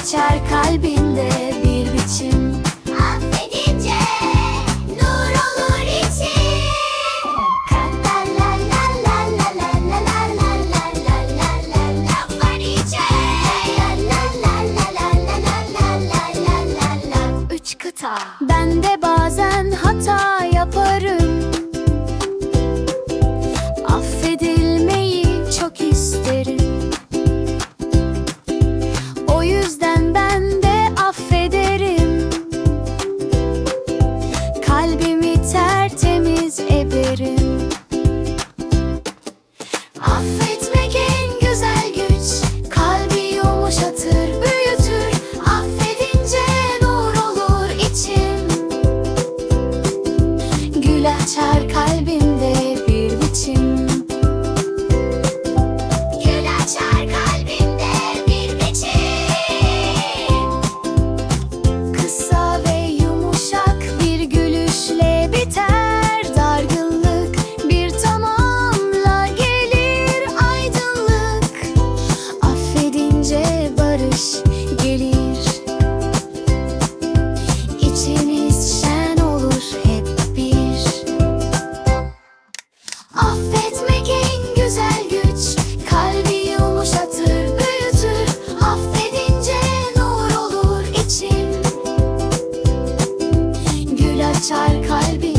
Geçer kalbinde bir biçim. Affedince. açar kalbimde bir biçim. Gül açar kalbimde bir biçim. Kısa ve yumuşak bir gülüşle biter Dargınlık. Bir tamamla gelir aydınlık. Affedince barış açar kalbi